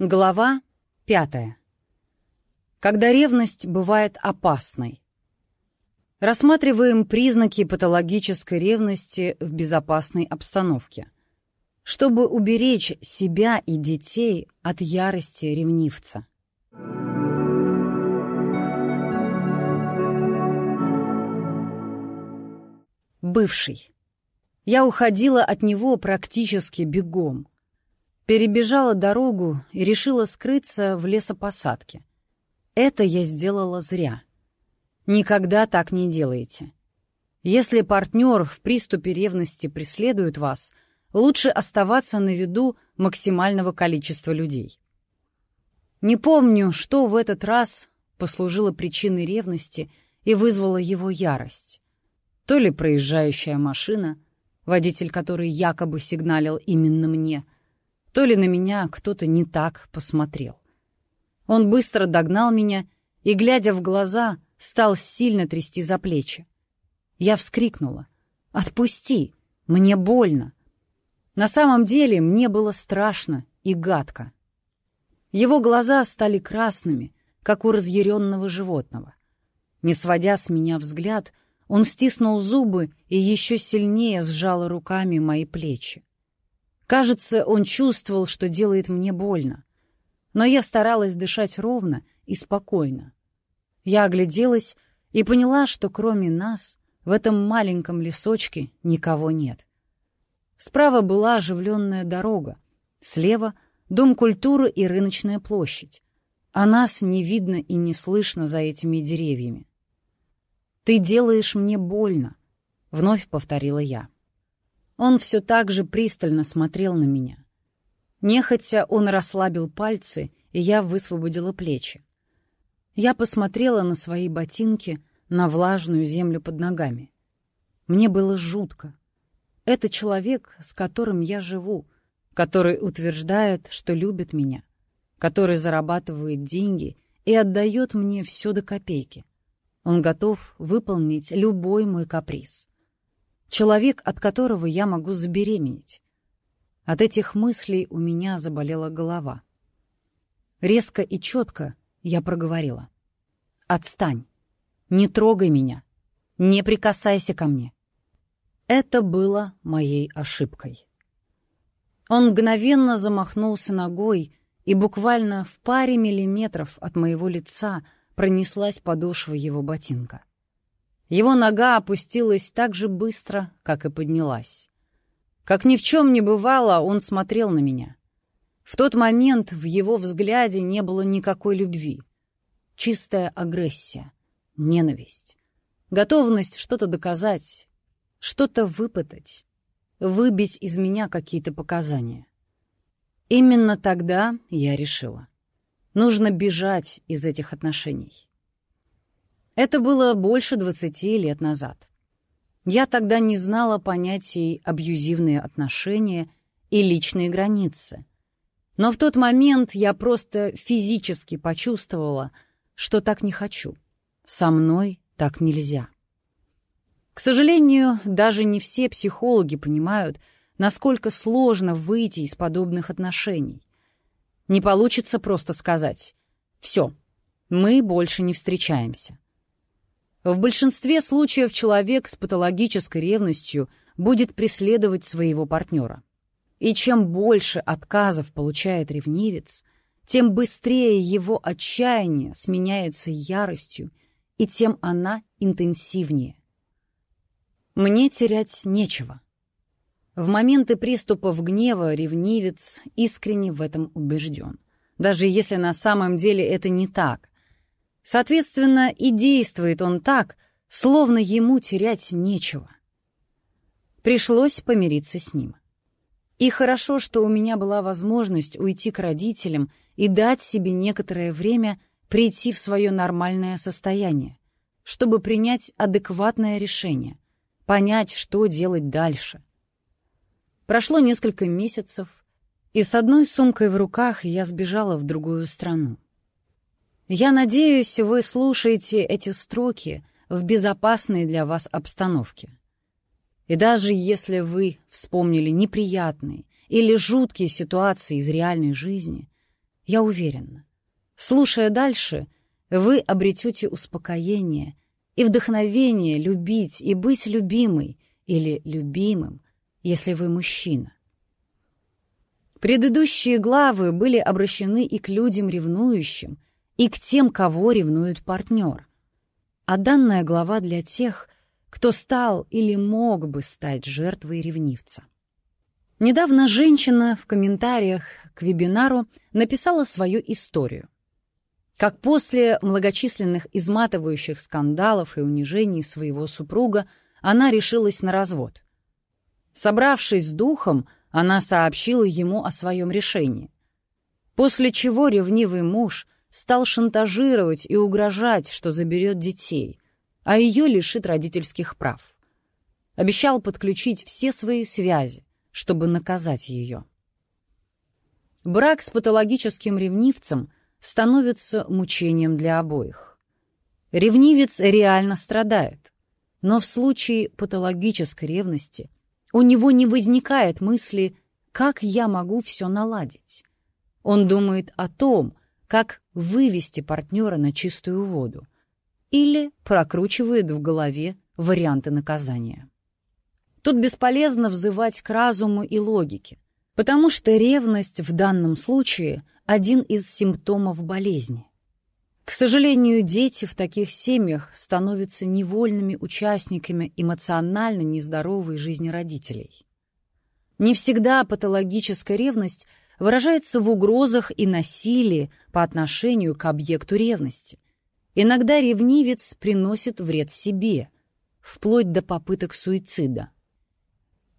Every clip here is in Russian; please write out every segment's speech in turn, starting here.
Глава пятая. Когда ревность бывает опасной. Рассматриваем признаки патологической ревности в безопасной обстановке. Чтобы уберечь себя и детей от ярости ревнивца. Бывший. Я уходила от него практически бегом. Перебежала дорогу и решила скрыться в лесопосадке. Это я сделала зря. Никогда так не делайте. Если партнер в приступе ревности преследует вас, лучше оставаться на виду максимального количества людей. Не помню, что в этот раз послужило причиной ревности и вызвало его ярость. То ли проезжающая машина, водитель которой якобы сигналил именно мне — то ли на меня кто-то не так посмотрел. Он быстро догнал меня и, глядя в глаза, стал сильно трясти за плечи. Я вскрикнула. «Отпусти! Мне больно!» На самом деле мне было страшно и гадко. Его глаза стали красными, как у разъяренного животного. Не сводя с меня взгляд, он стиснул зубы и еще сильнее сжал руками мои плечи. Кажется, он чувствовал, что делает мне больно. Но я старалась дышать ровно и спокойно. Я огляделась и поняла, что кроме нас в этом маленьком лесочке никого нет. Справа была оживленная дорога, слева — Дом культуры и рыночная площадь. А нас не видно и не слышно за этими деревьями. «Ты делаешь мне больно», — вновь повторила я. Он все так же пристально смотрел на меня. Нехотя он расслабил пальцы, и я высвободила плечи. Я посмотрела на свои ботинки, на влажную землю под ногами. Мне было жутко. Это человек, с которым я живу, который утверждает, что любит меня, который зарабатывает деньги и отдает мне все до копейки. Он готов выполнить любой мой каприз. Человек, от которого я могу забеременеть. От этих мыслей у меня заболела голова. Резко и четко я проговорила. «Отстань! Не трогай меня! Не прикасайся ко мне!» Это было моей ошибкой. Он мгновенно замахнулся ногой, и буквально в паре миллиметров от моего лица пронеслась подошва его ботинка. Его нога опустилась так же быстро, как и поднялась. Как ни в чем не бывало, он смотрел на меня. В тот момент в его взгляде не было никакой любви. Чистая агрессия, ненависть, готовность что-то доказать, что-то выпытать, выбить из меня какие-то показания. Именно тогда я решила. Нужно бежать из этих отношений. Это было больше двадцати лет назад. Я тогда не знала понятий абьюзивные отношения и личные границы. Но в тот момент я просто физически почувствовала, что так не хочу. Со мной так нельзя. К сожалению, даже не все психологи понимают, насколько сложно выйти из подобных отношений. Не получится просто сказать «все, мы больше не встречаемся». В большинстве случаев человек с патологической ревностью будет преследовать своего партнера. И чем больше отказов получает ревнивец, тем быстрее его отчаяние сменяется яростью, и тем она интенсивнее. Мне терять нечего. В моменты приступов гнева ревнивец искренне в этом убежден. Даже если на самом деле это не так, Соответственно, и действует он так, словно ему терять нечего. Пришлось помириться с ним. И хорошо, что у меня была возможность уйти к родителям и дать себе некоторое время прийти в свое нормальное состояние, чтобы принять адекватное решение, понять, что делать дальше. Прошло несколько месяцев, и с одной сумкой в руках я сбежала в другую страну. Я надеюсь, вы слушаете эти строки в безопасной для вас обстановке. И даже если вы вспомнили неприятные или жуткие ситуации из реальной жизни, я уверена. Слушая дальше, вы обретете успокоение и вдохновение любить и быть любимой или любимым, если вы мужчина. Предыдущие главы были обращены и к людям ревнующим, и к тем, кого ревнует партнер. А данная глава для тех, кто стал или мог бы стать жертвой ревнивца. Недавно женщина в комментариях к вебинару написала свою историю. Как после многочисленных изматывающих скандалов и унижений своего супруга она решилась на развод. Собравшись с духом, она сообщила ему о своем решении. После чего ревнивый муж стал шантажировать и угрожать, что заберет детей, а ее лишит родительских прав. Обещал подключить все свои связи, чтобы наказать ее. Брак с патологическим ревнивцем становится мучением для обоих. Ревнивец реально страдает, но в случае патологической ревности у него не возникает мысли «как я могу все наладить?». Он думает о том, как вывести партнера на чистую воду или прокручивает в голове варианты наказания. Тут бесполезно взывать к разуму и логике, потому что ревность в данном случае — один из симптомов болезни. К сожалению, дети в таких семьях становятся невольными участниками эмоционально нездоровой жизни родителей. Не всегда патологическая ревность выражается в угрозах и насилии по отношению к объекту ревности. Иногда ревнивец приносит вред себе, вплоть до попыток суицида.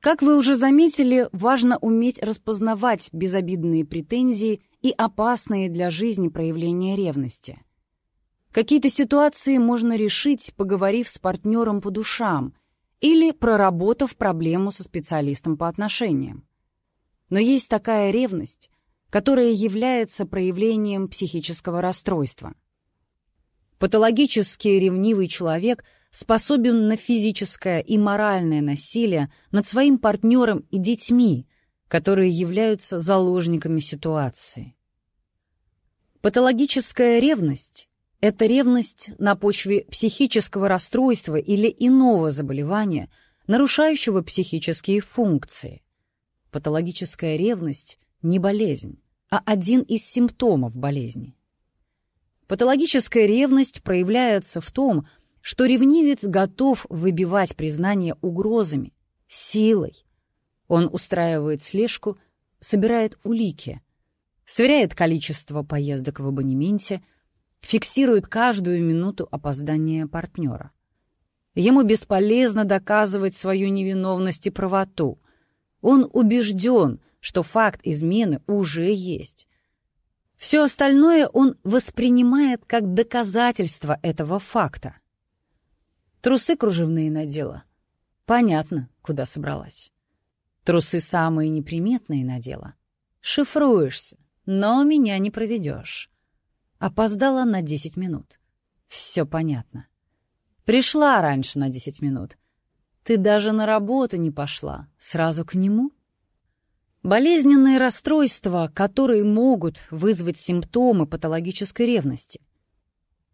Как вы уже заметили, важно уметь распознавать безобидные претензии и опасные для жизни проявления ревности. Какие-то ситуации можно решить, поговорив с партнером по душам или проработав проблему со специалистом по отношениям. Но есть такая ревность, которая является проявлением психического расстройства. Патологически ревнивый человек – способен на физическое и моральное насилие над своим партнером и детьми, которые являются заложниками ситуации. Патологическая ревность — это ревность на почве психического расстройства или иного заболевания, нарушающего психические функции. Патологическая ревность — не болезнь, а один из симптомов болезни. Патологическая ревность проявляется в том, что ревнивец готов выбивать признание угрозами, силой. Он устраивает слежку, собирает улики, сверяет количество поездок в абонементе, фиксирует каждую минуту опоздания партнера. Ему бесполезно доказывать свою невиновность и правоту. Он убежден, что факт измены уже есть. Все остальное он воспринимает как доказательство этого факта. Трусы кружевные надела. Понятно, куда собралась. Трусы самые неприметные надела. Шифруешься, но меня не проведешь. Опоздала на десять минут. Все понятно. Пришла раньше на десять минут. Ты даже на работу не пошла. Сразу к нему? Болезненные расстройства, которые могут вызвать симптомы патологической ревности.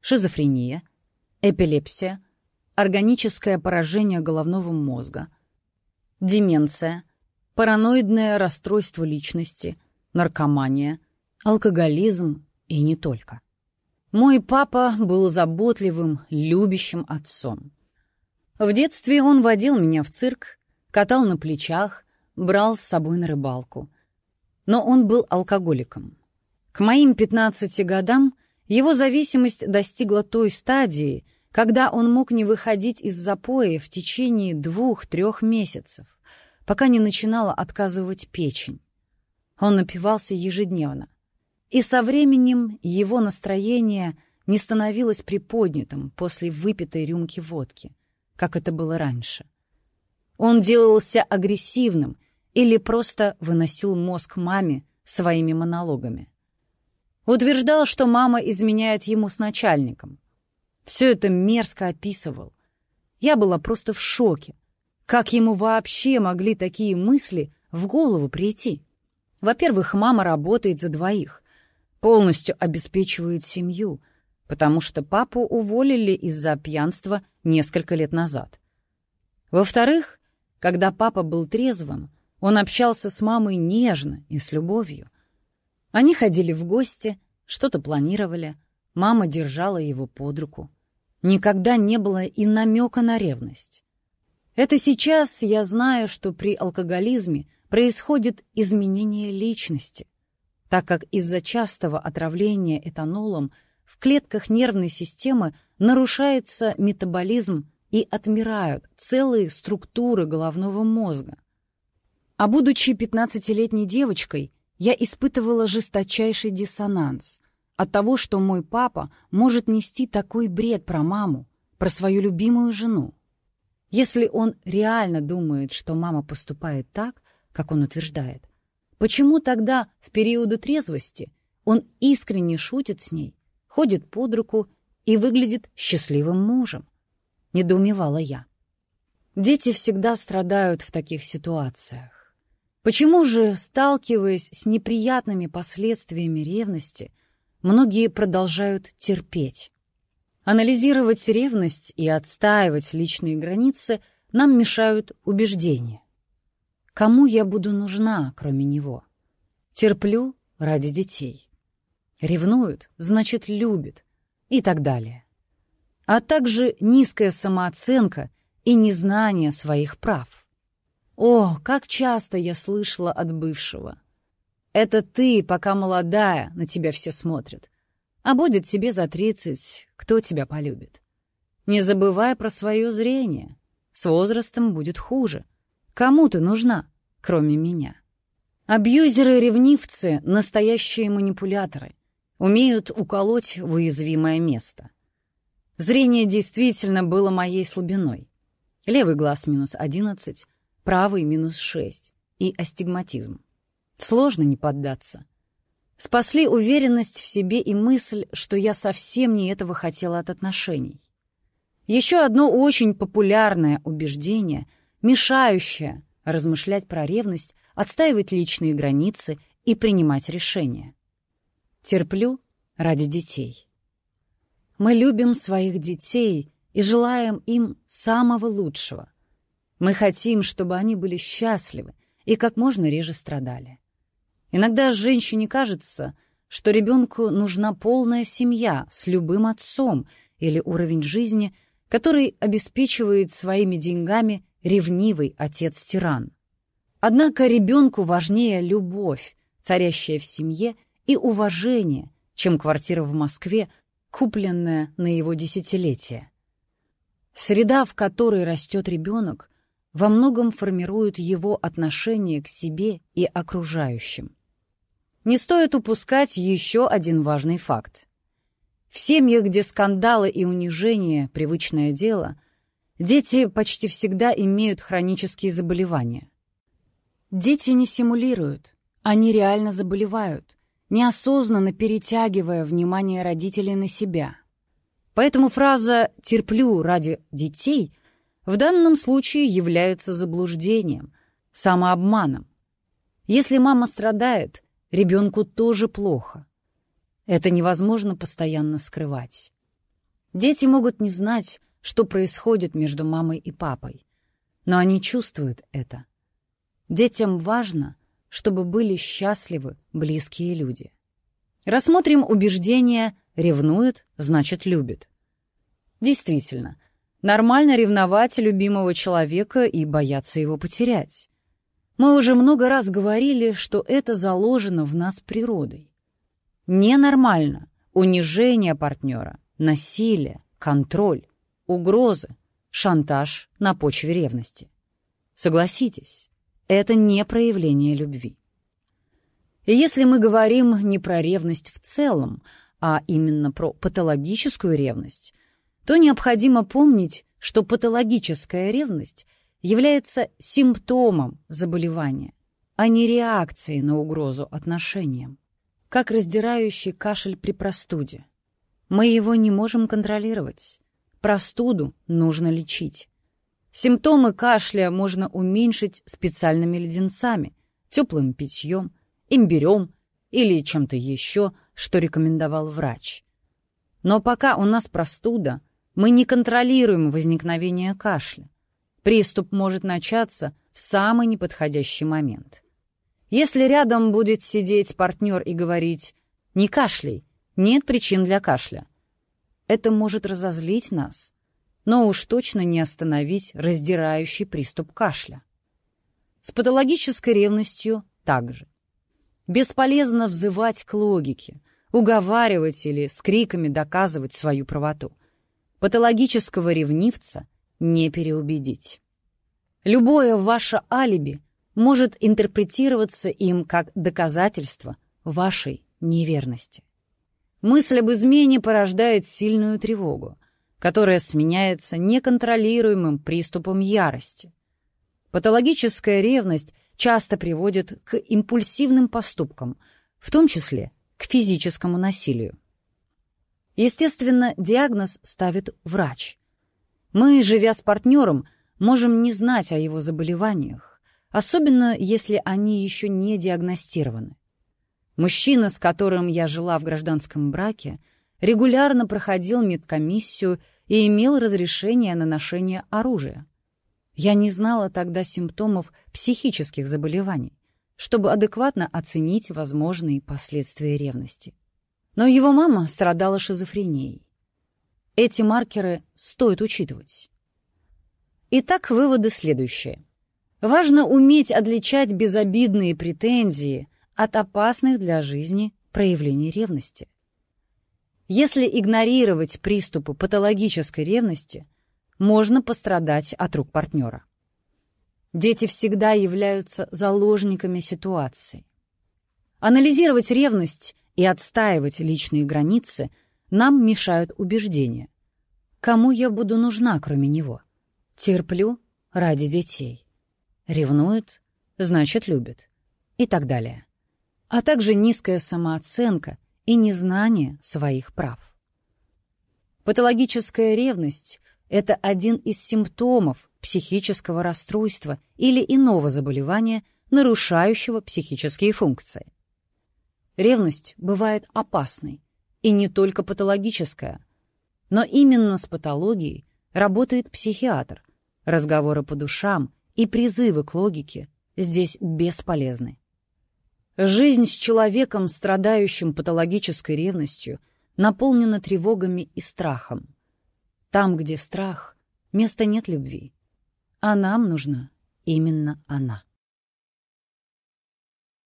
Шизофрения, эпилепсия, органическое поражение головного мозга, деменция, параноидное расстройство личности, наркомания, алкоголизм и не только. Мой папа был заботливым, любящим отцом. В детстве он водил меня в цирк, катал на плечах, брал с собой на рыбалку. Но он был алкоголиком. К моим 15 годам его зависимость достигла той стадии, когда он мог не выходить из запоя в течение двух-трех месяцев, пока не начинала отказывать печень. Он напивался ежедневно. И со временем его настроение не становилось приподнятым после выпитой рюмки водки, как это было раньше. Он делался агрессивным или просто выносил мозг маме своими монологами. Утверждал, что мама изменяет ему с начальником, все это мерзко описывал. Я была просто в шоке. Как ему вообще могли такие мысли в голову прийти? Во-первых, мама работает за двоих. полностью обеспечивает семью, потому что папу уволили из-за пьянства несколько лет назад. Во-вторых, когда папа был трезвым, он общался с мамой нежно и с любовью. Они ходили в гости, что-то планировали, мама держала его под руку. Никогда не было и намека на ревность. Это сейчас я знаю, что при алкоголизме происходит изменение личности, так как из-за частого отравления этанолом в клетках нервной системы нарушается метаболизм и отмирают целые структуры головного мозга. А будучи 15-летней девочкой, я испытывала жесточайший диссонанс от того, что мой папа может нести такой бред про маму, про свою любимую жену. Если он реально думает, что мама поступает так, как он утверждает, почему тогда в периоды трезвости он искренне шутит с ней, ходит под руку и выглядит счастливым мужем? Недоумевала я. Дети всегда страдают в таких ситуациях. Почему же, сталкиваясь с неприятными последствиями ревности, многие продолжают терпеть? Анализировать ревность и отстаивать личные границы нам мешают убеждения. Кому я буду нужна, кроме него? Терплю ради детей. Ревнуют, значит, любит. И так далее. А также низкая самооценка и незнание своих прав. О, как часто я слышала от бывшего. Это ты, пока молодая, на тебя все смотрят. А будет тебе за тридцать, кто тебя полюбит? Не забывай про свое зрение. С возрастом будет хуже. Кому ты нужна, кроме меня? Абьюзеры-ревнивцы — настоящие манипуляторы. Умеют уколоть в уязвимое место. Зрение действительно было моей слабиной. Левый глаз минус одиннадцать, правый минус шесть и астигматизм. Сложно не поддаться. Спасли уверенность в себе и мысль, что я совсем не этого хотела от отношений. Еще одно очень популярное убеждение, мешающее размышлять про ревность, отстаивать личные границы и принимать решения. Терплю ради детей. Мы любим своих детей и желаем им самого лучшего. Мы хотим, чтобы они были счастливы и как можно реже страдали. Иногда женщине кажется, что ребенку нужна полная семья с любым отцом или уровень жизни, который обеспечивает своими деньгами ревнивый отец-тиран. Однако ребенку важнее любовь, царящая в семье, и уважение, чем квартира в Москве, купленная на его десятилетие. Среда, в которой растет ребенок, во многом формирует его отношение к себе и окружающим. Не стоит упускать еще один важный факт. В семьях, где скандалы и унижение — привычное дело, дети почти всегда имеют хронические заболевания. Дети не симулируют, они реально заболевают, неосознанно перетягивая внимание родителей на себя. Поэтому фраза «терплю ради детей» в данном случае является заблуждением, самообманом. Если мама страдает, ребенку тоже плохо. Это невозможно постоянно скрывать. Дети могут не знать, что происходит между мамой и папой, но они чувствуют это. Детям важно, чтобы были счастливы близкие люди. Рассмотрим убеждение «ревнует, значит любит». Действительно, нормально ревновать любимого человека и бояться его потерять. Мы уже много раз говорили, что это заложено в нас природой. Ненормально унижение партнера, насилие, контроль, угрозы, шантаж на почве ревности. Согласитесь, это не проявление любви. И если мы говорим не про ревность в целом, а именно про патологическую ревность, то необходимо помнить, что патологическая ревность — является симптомом заболевания, а не реакцией на угрозу отношениям, как раздирающий кашель при простуде. Мы его не можем контролировать. Простуду нужно лечить. Симптомы кашля можно уменьшить специальными леденцами, теплым питьем, имбирем или чем-то еще, что рекомендовал врач. Но пока у нас простуда, мы не контролируем возникновение кашля. Приступ может начаться в самый неподходящий момент. Если рядом будет сидеть партнер и говорить «не кашляй», нет причин для кашля. Это может разозлить нас, но уж точно не остановить раздирающий приступ кашля. С патологической ревностью также. Бесполезно взывать к логике, уговаривать или с криками доказывать свою правоту. Патологического ревнивца не переубедить. Любое ваше алиби может интерпретироваться им как доказательство вашей неверности. Мысль об измене порождает сильную тревогу, которая сменяется неконтролируемым приступом ярости. Патологическая ревность часто приводит к импульсивным поступкам, в том числе к физическому насилию. Естественно, диагноз ставит врач. Мы, живя с партнером, можем не знать о его заболеваниях, особенно если они еще не диагностированы. Мужчина, с которым я жила в гражданском браке, регулярно проходил медкомиссию и имел разрешение на ношение оружия. Я не знала тогда симптомов психических заболеваний, чтобы адекватно оценить возможные последствия ревности. Но его мама страдала шизофренией. Эти маркеры стоит учитывать. Итак, выводы следующие. Важно уметь отличать безобидные претензии от опасных для жизни проявлений ревности. Если игнорировать приступы патологической ревности, можно пострадать от рук партнера. Дети всегда являются заложниками ситуации. Анализировать ревность и отстаивать личные границы нам мешают убеждения. Кому я буду нужна, кроме него? Терплю ради детей. Ревнует, значит, любит. И так далее. А также низкая самооценка и незнание своих прав. Патологическая ревность — это один из симптомов психического расстройства или иного заболевания, нарушающего психические функции. Ревность бывает опасной, и не только патологическая, но именно с патологией работает психиатр. Разговоры по душам и призывы к логике здесь бесполезны. Жизнь с человеком, страдающим патологической ревностью, наполнена тревогами и страхом. Там, где страх, места нет любви. А нам нужна именно она.